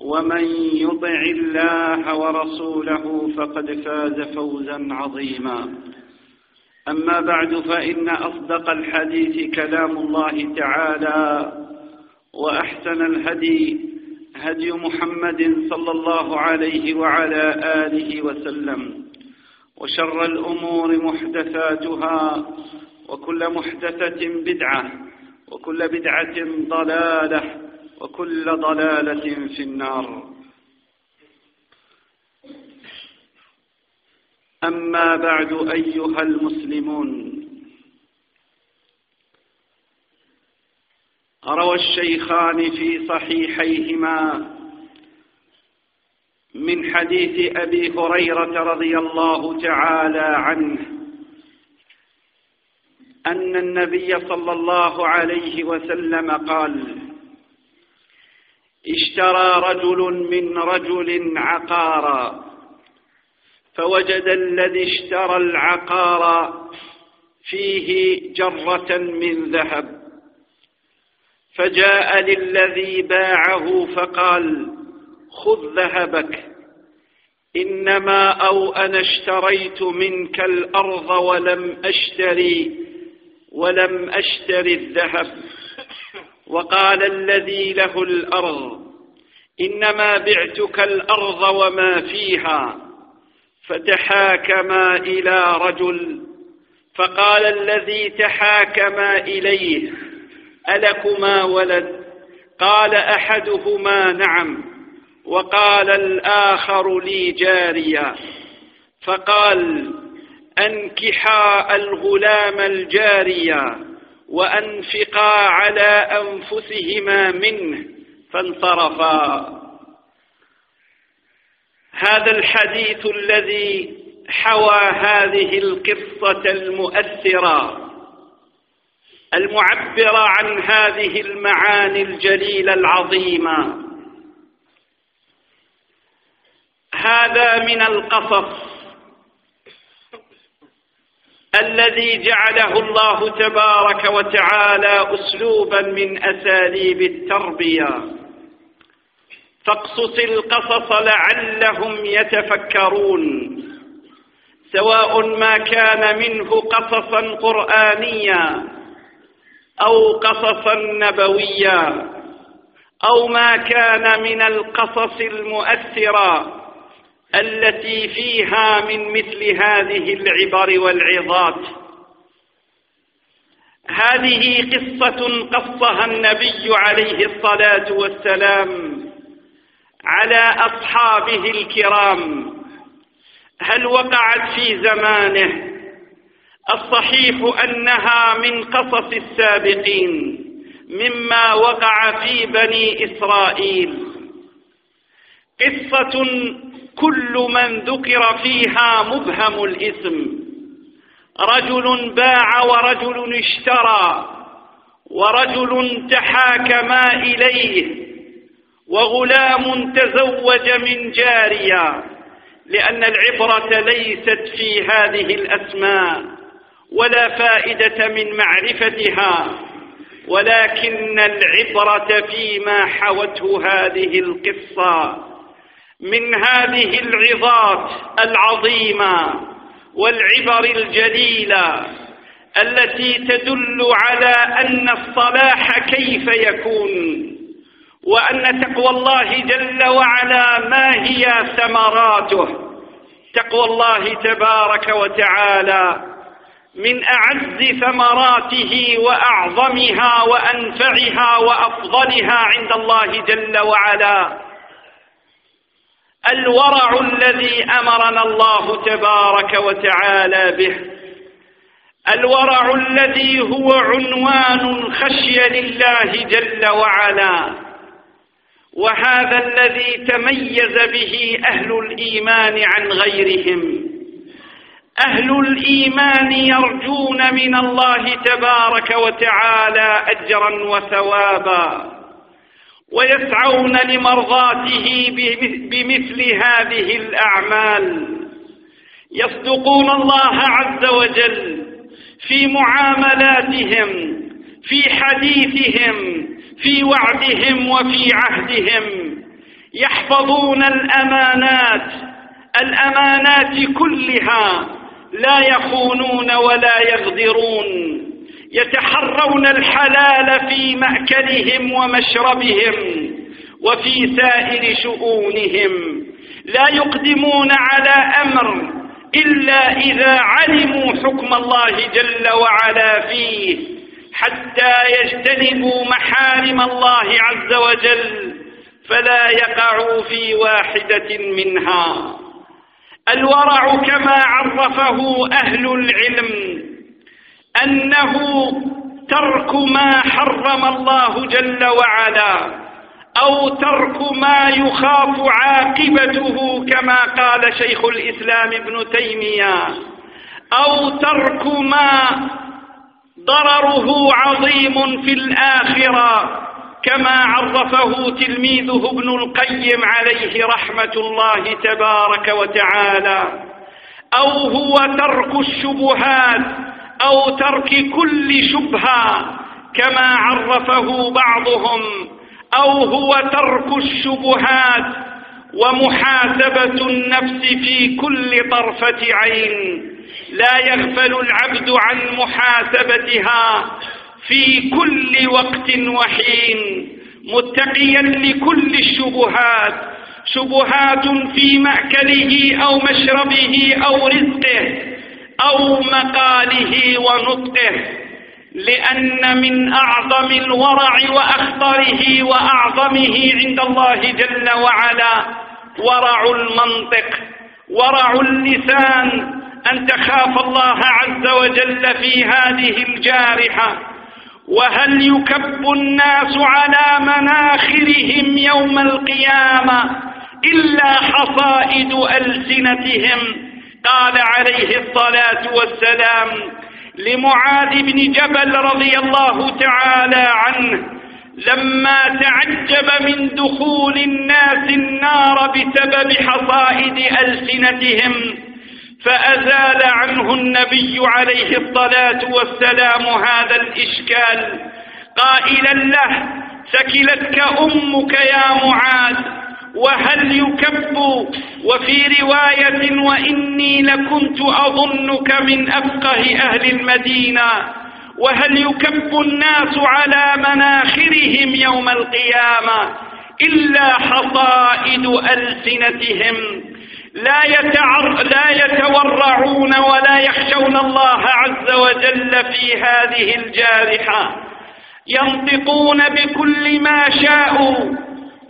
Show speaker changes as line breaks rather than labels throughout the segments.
ومن يطع الله ورسوله فقد فاز فوزا عظيما. أما بعد فإن أصدق الحديث كلام الله تعالى وأحسن الهدي هدي محمد صلى الله عليه وعلى آله وسلم وشر الأمور محدثاتها وكل محدثة بدعة وكل بدعة ضلالة وكل ضلالة في النار. أما بعد أيها المسلمون روى الشيخان في صحيحيهما من حديث أبي هريرة رضي الله تعالى عنه أن النبي صلى الله عليه وسلم قال اشترى رجل من رجل عقارا فوجد الذي اشترى العقار فيه جرة من ذهب فجاء للذي باعه فقال خذ ذهبك إنما أو أنا اشتريت منك الأرض ولم أشتري ولم أشتري الذهب. وقال الذي له الأرض إنما بعتك الأرض وما فيها فتحاكما إلى رجل. فقال الذي تحاكما إليه ألكما ولد؟ قال أحدهما نعم وقال الآخر لي جارية. فقال أنكحا الغلام الجارية. وأنفقا على أنفسهما منه فانصرفا. هذا الحديث الذي حوى هذه القصة المؤثرة المعبرة عن هذه المعاني الجليلة العظيمة. هذا من القصص الذي جعله الله تبارك وتعالى أسلوبا من أساليب التربية. فاقصص القصص لعلهم يتفكرون. سواء ما كان منه قصصا قرآنيا أو قصصا نبويا أو ما كان من القصص المؤثرة التي فيها من مثل هذه العبر والعظات. هذه قصة قصها النبي عليه الصلاة والسلام على أصحابه الكرام. هل وقعت في زمانه؟ الصحيح أنها من قصص السابقين مما وقع في بني إسرائيل. قصة كل من ذكر فيها مبهم الاسم. رجل باع ورجل اشترى ورجل تحاكما إليه وغلام تزوج من جارية لأن العبرة ليست في هذه الأسماء ولا فائدة من معرفتها ولكن العبرة فيما حوته هذه القصة. من هذه العظات العظيمة والعبر الجليلة التي تدل على أن الصلاح كيف يكون وأن تقوى الله جل وعلا ما هي ثمراته. تقوى الله تبارك وتعالى من أعز ثمراته وأعظمها وأنفعها وأفضلها عند الله جل وعلا. الورع الذي أمرنا الله تبارك وتعالى به. الورع الذي هو عنوان الخشية لله جل وعلا. وهذا الذي تميز به أهل الإيمان عن غيرهم. أهل الإيمان يرجون من الله تبارك وتعالى أجرا وثوابا. ويسعون لمرضاته بمثل هذه الأعمال. يصدقون الله عز وجل في معاملاتهم في حديثهم في وعدهم وفي عهدهم. يحفظون الأمانات الأمانات كلها لا يخونون ولا يغدرون. يتحرون الحلال في مأكلهم ومشربهم وفي سائر شؤونهم. لا يقدمون على أمر إلا إذا علموا حكم الله جل وعلا فيه حتى يجتنبوا محارم الله عز وجل فلا يقعوا في واحدة منها. الورع كما عرفه أهل العلم أنه ترك ما حرم الله جل وعلا أو ترك ما يخاف عاقبته كما قال شيخ الإسلام ابن تيمية أو ترك ما ضرره عظيم في الآخرة كما عرفه تلميذه ابن القيم عليه رحمة الله تبارك وتعالى أو هو ترك الشبهات أو ترك كل شبهة كما عرفه بعضهم أو هو ترك الشبهات ومحاسبة النفس في كل طرفة عين. لا يغفل العبد عن محاسبتها في كل وقت وحين متقيا لكل الشبهات شبهات في مأكله أو مشربه أو رزقه. أو مقاله ونطقه لأن من أعظم الورع وأخطره وأعظمه عند الله جل وعلا ورع المنطق ورع اللسان أن تخاف الله عز وجل في هذه الجارحة. وهل يكب الناس على مناخرهم يوم القيامة إلا حصائد ألسنتهم؟ قال عليه الصلاة والسلام لمعاذ بن جبل رضي الله تعالى عنه لما تعجب من دخول الناس النار بسبب حصائد ألسنتهم فأزال عنه النبي عليه الصلاة والسلام هذا الإشكال قائلا له سكلتك أمك يا معاذ. وهل يكب وفي رواية وإني لكنت أظنك من أفقه أهل المدينة وهل يكب الناس على مناخرهم يوم القيامة إلا حصائد ألسنتهم؟ لا, يتعر لا يتورعون ولا يخشون الله عز وجل في هذه الجارحة ينطقون بكل ما شاءوا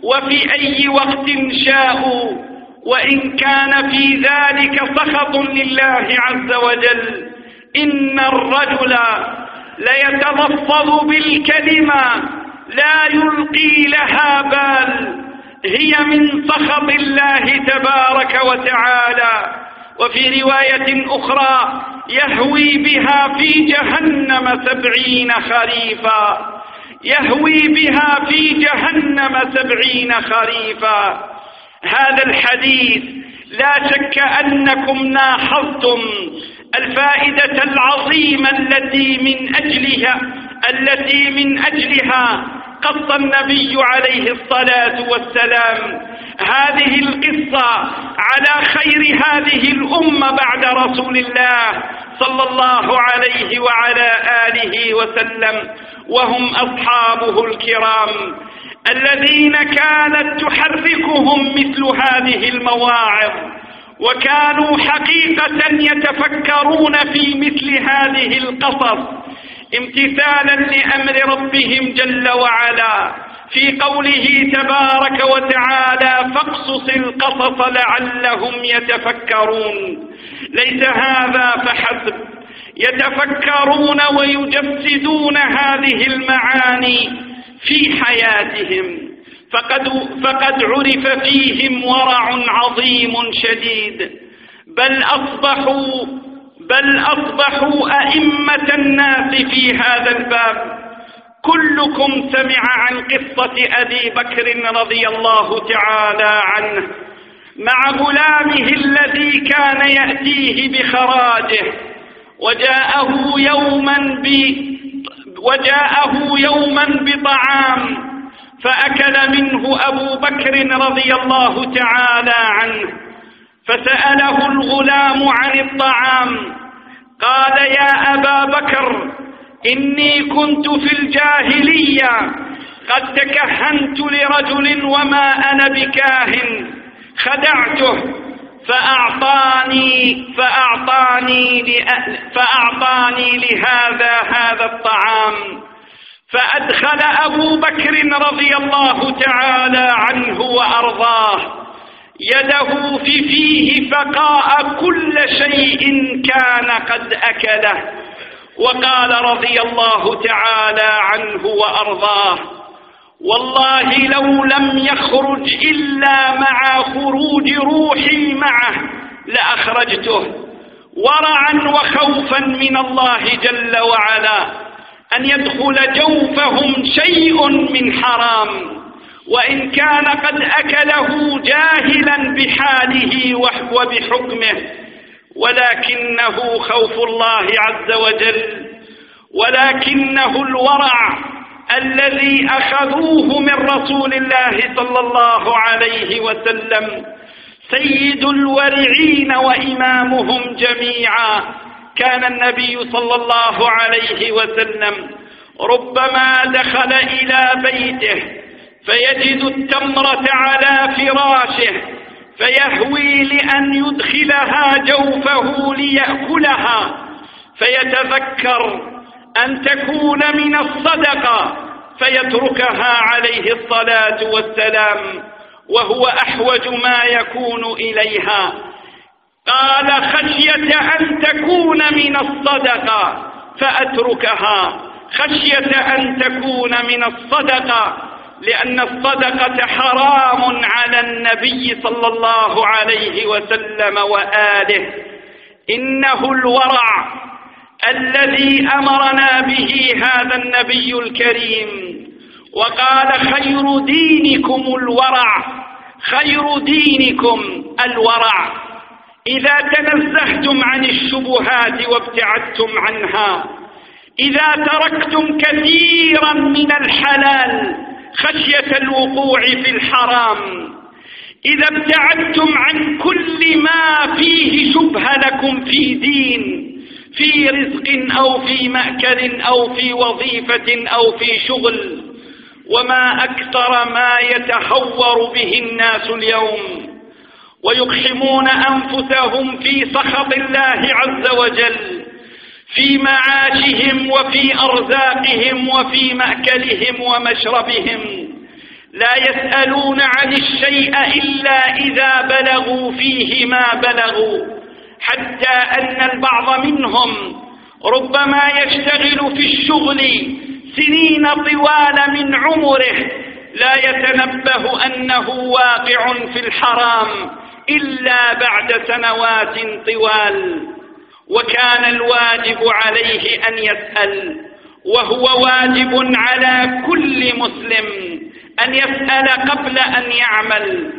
وفي أي وقت شاءوا وإن كان في ذلك سخط لله عز وجل إن الرجل ليتلفظ بالكلمة لا يلقي لها بال هي من سخط الله تبارك وتعالى. وفي رواية أخرى يهوي بها في جهنم سبعين خريفا. يهوي بها في جهنم سبعين خريفا. هذا الحديث لا شك أنكم لاحظتم الفائدة العظيمة التي من أجلها التي من أجلها قص النبي عليه الصلاة والسلام هذه القصة على خير هذه الأمة بعد رسول الله صلى الله عليه وعلى آله وسلم وهم أصحابه الكرام الذين كانت تحركهم مثل هذه المواعظ وكانوا حقيقة يتفكرون في مثل هذه القصص امتثالا لأمر ربهم جل وعلا. في قوله تبارك وتعالى فاقصص القصص لعلهم يتفكرون. ليس هذا فحسب. يتفكرون ويجسدون هذه المعاني في حياتهم. فقد, فقد عرف فيهم ورع عظيم شديد. بل أصبحوا بل أصبحوا أئمة الناس في هذا الباب. كلكم سمع عن قصة أبي بكر رضي الله تعالى عنه مع غلامه الذي كان يأتيه بخراجه. وجاءه يوما ب وجاءه يوما بطعام فأكل منه أبو بكر رضي الله تعالى عنه. فسأله الغلام عن الطعام. قال يا أبا بكر إني كنت في الجاهلية قد تكهنت لرجل وما أنا بكاهن خدعته فأعطاني فأعطاني فأعطاني لهذا هذا الطعام فأدخل أبو بكر رضي الله تعالى عنه وأرضاه يده في فيه فقاء كل شيء كان قد أكله. وقال رضي الله تعالى عنه وأرضاه والله لو لم يخرج إلا مع خروج روحي معه لأخرجته ورعا وخوفا من الله جل وعلا أن يدخل جوفهم شيء من حرام وإن كان قد أكله جاهلا بحاله وبحكمه ولكنه خوف الله عز وجل. ولكنه الورع الذي أخذوه من رسول الله صلى الله عليه وسلم. سيد الورعين وإمامهم جميعا. كان النبي صلى الله عليه وسلم ربما دخل إلى بيته فيجد التمرة على فراشه. فيهوي لأن يدخلها جوفه ليأكلها. فيتذكر أن تكون من الصدقة. فيتركها عليه الصلاة والسلام وهو أحوج ما يكون إليها. قال خشية أن تكون من الصدقة. فأتركها. خشية أن تكون من الصدقة. لأن الصدقة حرام على النبي صلى الله عليه وسلم وآله. إنه الورع الذي أمرنا به هذا النبي الكريم. وقال خير دينكم الورع خير دينكم الورع. إذا تنزهتم عن الشبهات وابتعدتم عنها إذا تركتم كثيرا من الحلال خشية الوقوع في الحرام. إذا ابتعدتم عن كل ما فيه شبه لكم في دين في رزق أو في مأكل أو في وظيفة أو في شغل. وما أكثر ما يتهور به الناس اليوم. ويقحمون أنفسهم في سخط الله عز وجل. في معاشهم وفي أرزاقهم وفي مأكلهم ومشربهم. لا يسألون عن الشيء إلا إذا بلغوا فيه ما بلغوا حتى أن البعض منهم ربما يشتغل في الشغل سنين طوال من عمره. لا يتنبه أنه واقع في الحرام إلا بعد سنوات طوال. وكان الواجب عليه أن يسأل وهو واجب على كل مسلم أن يسأل قبل أن يعمل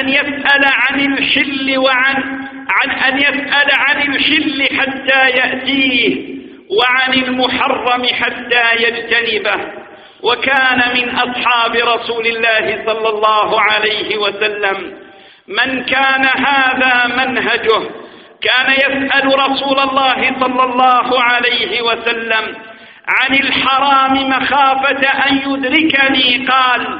أن يسأل عن الحل وعن عن أن يسأل عن الحل حتى يأتيه وعن المحرم حتى يجتنبه. وكان من أصحاب رسول الله صلى الله عليه وسلم من كان هذا منهجه كان يسأل رسول الله صلى الله عليه وسلم عن الحرام مخافة أن يدركني. قال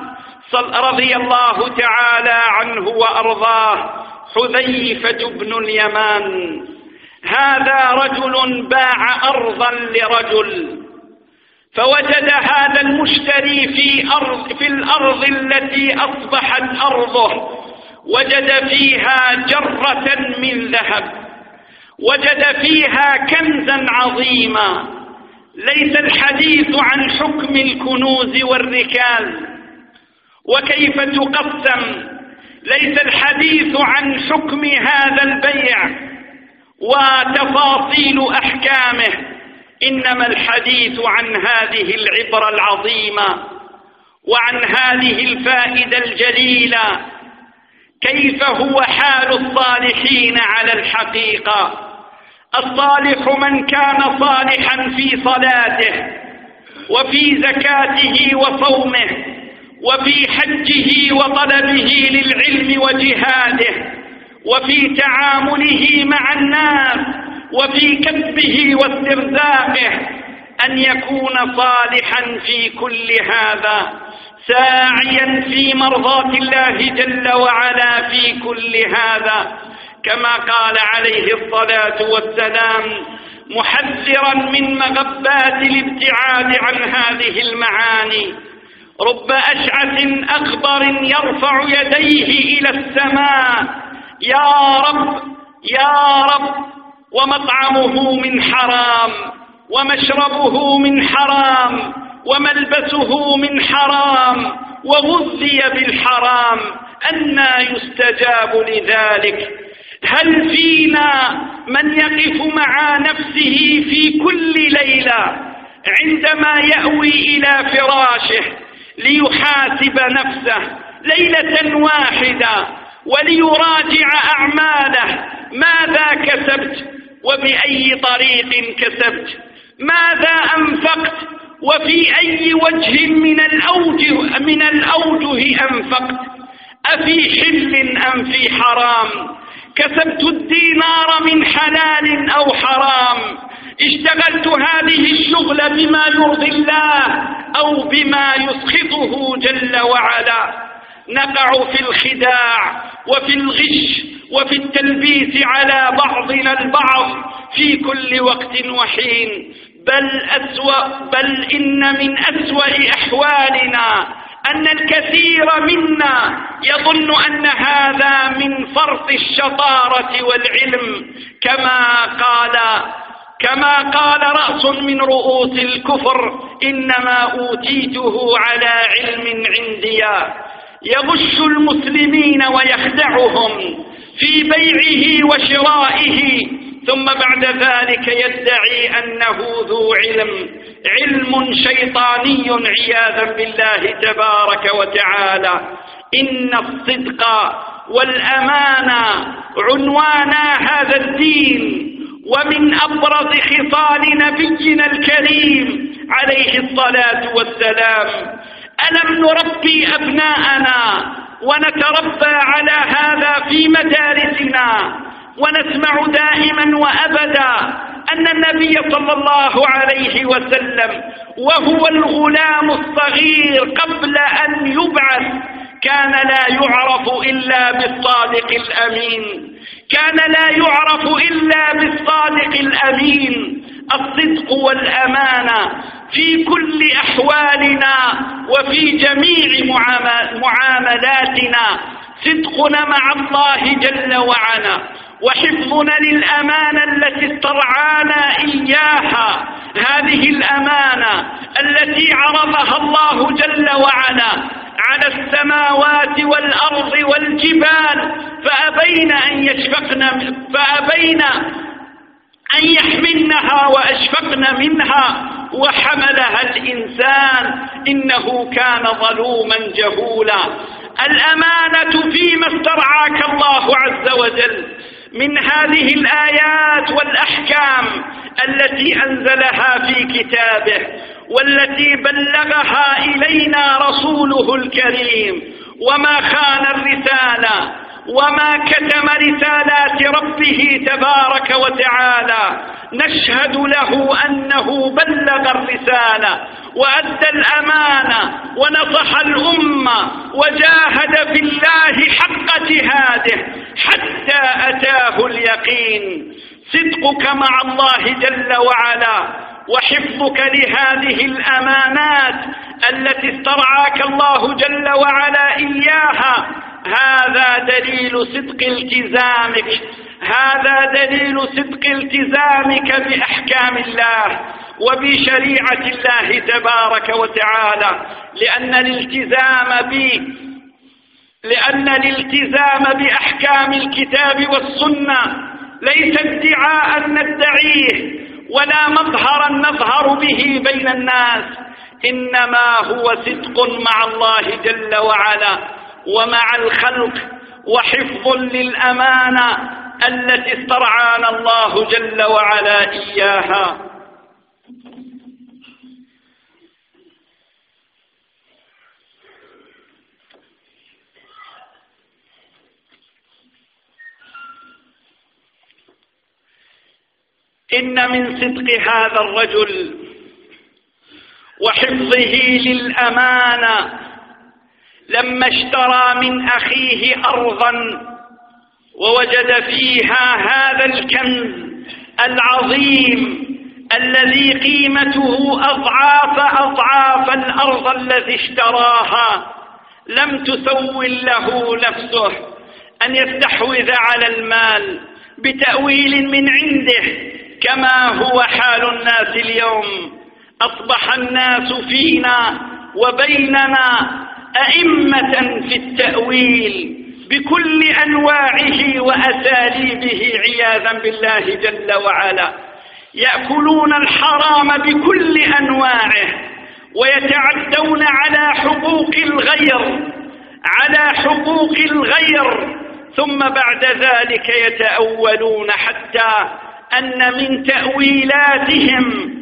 رضي الله تعالى عنه وأرضاه حذيفة بن اليمان. هذا رجل باع أرضا لرجل فوجد هذا المشتري في أرض في الأرض التي أصبحت أرضه وجد فيها جرة من ذهب. وجد فيها كنزا عظيما. ليس الحديث عن حكم الكنوز والركاز. وكيف تقسم؟ ليس الحديث عن حكم هذا البيع وتفاصيل أحكامه. إنما الحديث عن هذه العبرة العظيمة وعن هذه الفائدة الجليلة. كيف هو حال الصالحين على الحقيقة؟ الصالح من كان صالحا في صلاته وفي زكاته وصومه وفي حجه وطلبه للعلم وجهاده وفي تعامله مع الناس وفي كسبه واسترزاقه أن يكون صالحا في كل هذا ساعيا في مرضاة الله جل وعلا في كل هذا. كما قال عليه الصلاة والسلام محذرا من مغبات الابتعاد عن هذه المعاني. رب أشعث أخضر يرفع يديه إلى السماء. يا رب يا رب ومطعمه من حرام ومشربه من حرام وملبسه من حرام وغذي بالحرام. أنا يستجاب لذلك. هل فينا من يقف مع نفسه في كل ليلة عندما يأوي إلى فراشه ليحاسب نفسه ليلة واحدة وليراجع أعماله؟ ماذا كسبت وبأي طريق كسبت؟ ماذا أنفقت وفي أي وجه من الأوجه, من الأوجه أنفقت؟ أفي حل أم في حرام؟ كسبت الدينار من حلال أو حرام. اشتغلت هذه الشغل بما يرضي الله أو بما يسخطه جل وعلا. نقع في الخداع وفي الغش وفي التلبيس على بعضنا البعض في كل وقت وحين. بل أسوأ بل إن من أسوأ أحوالنا أن الكثير منا يظن أن هذا من فرط الشطارة والعلم كما قال كما قال رأس من رؤوس الكفر إنما أوتيته على علم عندي. يغش المسلمين ويخدعهم في بيعه وشرائه ثم بعد ذلك يدعي أنه ذو علم علم شيطاني عياذا بالله تبارك وتعالى. إن الصدق والأمانة عنوانا هذا الدين ومن أبرز خصال نبينا الكريم عليه الصلاة والسلام. ألم نربي أبناءنا ونتربى على هذا في مدارسنا؟ ونسمع دائما وأبدا أن النبي صلى الله عليه وسلم وهو الغلام الصغير قبل أن يبعث كان لا يعرف إلا بالصادق الأمين. كان لا يعرف إلا بالصادق الأمين. الصدق والأمانة في كل أحوالنا وفي جميع معاملاتنا. صدقنا مع الله جل وعلا وحفظنا للأمانة التي استرعانا إياها. هذه الأمانة التي عرضها الله جل وعلا على السماوات والأرض والجبال فأبين أن يشفقن فأبين أن يحملنها وأشفقن منها. وحملها الإنسان إنه كان ظلوما جهولا. الأمانة فيما استرعاك الله عز وجل من هذه الآيات والأحكام التي أنزلها في كتابه والتي بلغها إلينا رسوله الكريم وما خان الرسالة وما كتم رسالات ربه تبارك وتعالى نشهد له أنه بلغ الرسالة وأدى الأمانة ونصح الأمة وجاهد في الله حق جهاده حتى أتاه اليقين. صدقك مع الله جل وعلا وحفظك لهذه الأمانات التي استرعاك الله جل وعلا إياها. هذا دليل صدق التزامك. هذا دليل صدق التزامك بأحكام الله وبشريعة الله تبارك وتعالى. لأن الالتزام ب لأن الالتزام بأحكام الكتاب والسنة ليس ادعاء ندعيه ولا مظهرا نظهر به بين الناس إنما هو صدق مع الله جل وعلا. ومع الخلق وحفظ للأمانة التي استرعانا الله جل وعلا إياها. إن من صدق هذا الرجل وحفظه للأمانة لما اشترى من أخيه أرضا ووجد فيها هذا الكنز العظيم الذي قيمته أضعاف أضعاف الأرض الذي اشتراها. لم تسول له نفسه أن يستحوذ على المال بتأويل من عنده كما هو حال الناس اليوم. أصبح الناس فينا وبيننا أئمة في التأويل. بكل أنواعه وأساليبه عياذا بالله جل وعلا. يأكلون الحرام بكل أنواعه ويتعدون على حقوق الغير على حقوق الغير. ثم بعد ذلك يتأولون حتى أن من تأويلاتهم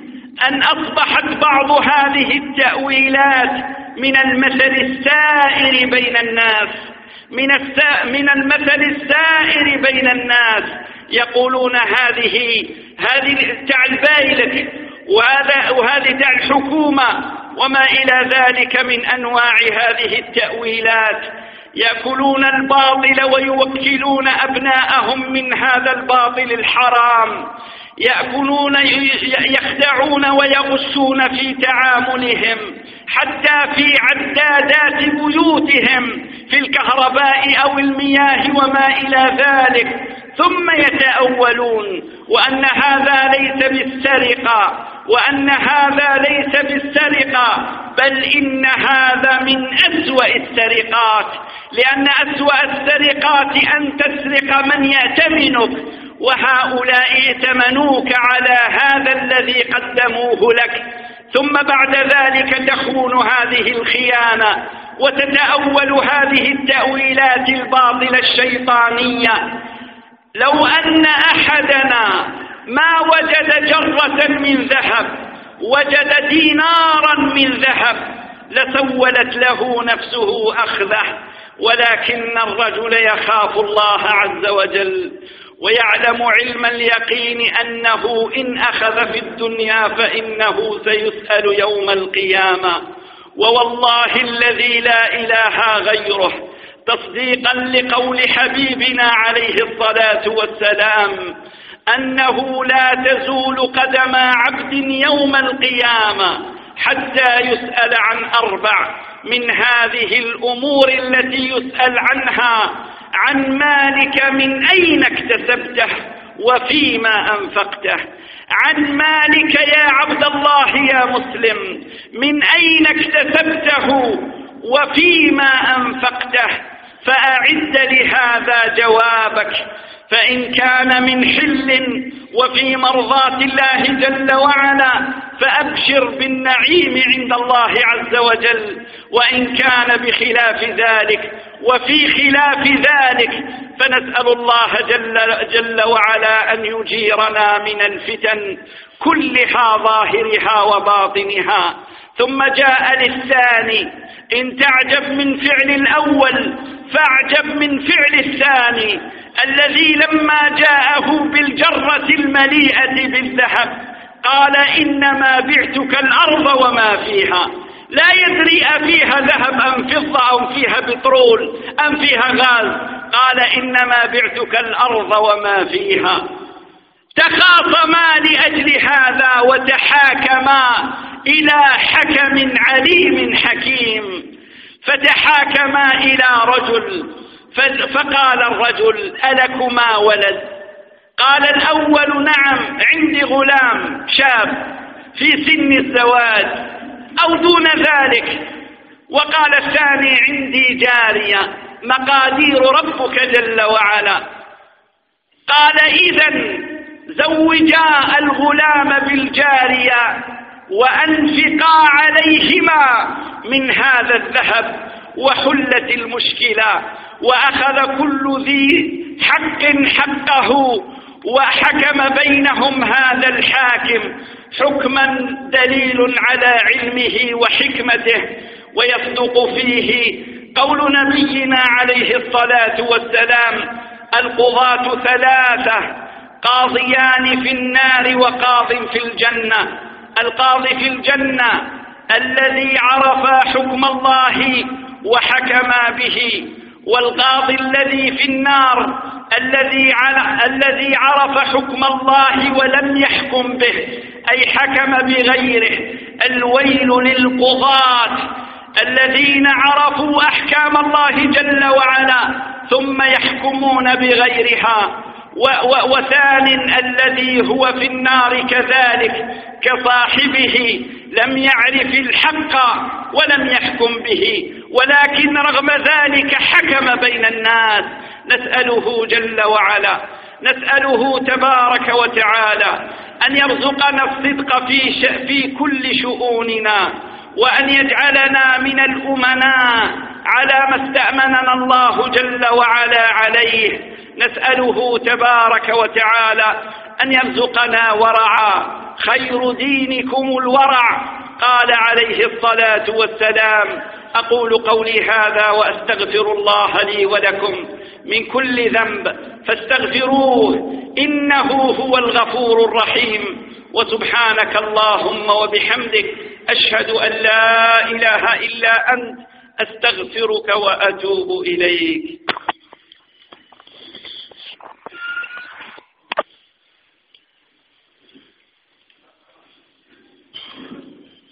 أن أصبحت بعض هذه التأويلات من المثل السائر بين الناس. من, من المثل السائر بين الناس. يقولون هذه هذه تاع البايلك وهذا وهذه تاع الحكومة وما إلى ذلك من أنواع هذه التأويلات. يأكلون الباطل ويوكلون أبناءهم من هذا الباطل الحرام. يأكلون يخدعون ويغشون في تعاملهم حتى في عدادات بيوتهم. في الكهرباء أو المياه وما إلى ذلك. ثم يتأولون وأن هذا ليس بالسرقة وأن هذا ليس بالسرقة بل إن هذا من أسوأ السرقات. لأن أسوأ السرقات أن تسرق من يأتمنك وهؤلاء ائتمنوك على هذا الذي قدموه لك. ثم بعد ذلك تخون هذه الخيانة. وتتأول هذه التأويلات الباطلة الشيطانية. لو أن أحدنا ما وجد جرة من ذهب وجد دينارا من ذهب لسولت له نفسه أخذه. ولكن الرجل يخاف الله عز وجل ويعلم علم اليقين أنه إن أخذ في الدنيا فإنه سيسأل يوم القيامة. ووالله الذي لا إله غيره تصديقا لقول حبيبنا عليه الصلاة والسلام أنه لا تزول قدم عبد يوم القيامة حتى يسأل عن أربع من هذه الأمور التي يسأل عنها عن مالك من أين اكتسبته وفيما أنفقته. عن مالك يا عبد الله يا مسلم من أين اكتسبته وفيما أنفقته؟ فأعد لهذا جوابك. فإن كان من حل وفي مرضاة الله جل وعلا فأبشر بالنعيم عند الله عز وجل. وإن كان بخلاف ذلك وفي خلاف ذلك فنسأل الله جل, جل وعلا أن يجيرنا من الفتن كلها ظاهرها وباطنها. ثم جاء للثاني إن تعجب من فعل الأول فاعجب من فعل الثاني. الذي لما جاءه بالجرة المليئة بالذهب قال إنما بعتك الأرض وما فيها. لا يدري أفيها ذهب أم فضة أم فيها بترول أم فيها غاز. قال إنما بعتك الأرض وما فيها. تخاصما لأجل هذا وتحاكما إلى حكم عليم حكيم. فتحاكما إلى رجل فقال الرجل ألكما ولد؟ قال الأول نعم عندي غلام شاب في سن الزواج أو دون ذلك. وقال الثاني عندي جارية مقادير ربك جل وعلا. قال إذا زوجا الغلام بالجارية وأنفقا عليهما من هذا الذهب. وحلت المشكلة وأخذ كل ذي حق حقه وحكم بينهم هذا الحاكم حكما دليل على علمه وحكمته ويصدق فيه قول نبينا عليه الصلاة والسلام القضاة ثلاثة قاضيان في النار وقاض في الجنة. القاضي في الجنة الذي عرف حكم الله وحكما به والقاضي الذي في النار الذي الذي عرف حكم الله ولم يحكم به أي حكم بغيره. الويل للقضاة الذين عرفوا أحكام الله جل وعلا ثم يحكمون بغيرها. وثان الذي هو في النار كذلك كصاحبه لم يعرف الحق ولم يحكم به. ولكن رغم ذلك حكم بين الناس. نسأله جل وعلا نسأله تبارك وتعالى أن يرزقنا الصدق في, في كل شؤوننا وأن يجعلنا من الأمناء على ما استأمننا الله جل وعلا عليه. نسأله تبارك وتعالى أن يرزقنا ورعا خير دينكم الورع قال عليه الصلاة والسلام. أقول قولي هذا وأستغفر الله لي ولكم من كل ذنب فاستغفروه إنه هو الغفور الرحيم. وسبحانك اللهم وبحمدك أشهد أن لا إله إلا أنت أستغفرك وأتوب إليك.